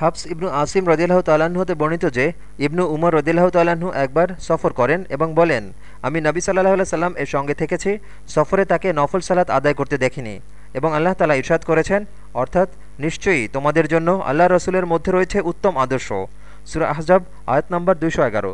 হাফস ইবনু আসিম রদিল্লাহ তাল্লাহ্ন হতে বর্ণিত যে, ইবনু উমর রদিল্লাহ তালাহু একবার সফর করেন এবং বলেন, আমি নবী সাল্লাহ সাল্লাম এর সঙ্গে থেকেছি, সফরে তাকে নফল সালাত আদায় করতে দেখিনি এবং আল্লাহ তালা ইরশাদ করেছেন, অর্থাৎ নিশ্চয়ই তোমাদের জন্য আল্লাহ রসুলের মধ্যে রয়েছে উত্তম আদর্শ। সুরা আহজাব আয়াত নম্বর দুইশো এগারো।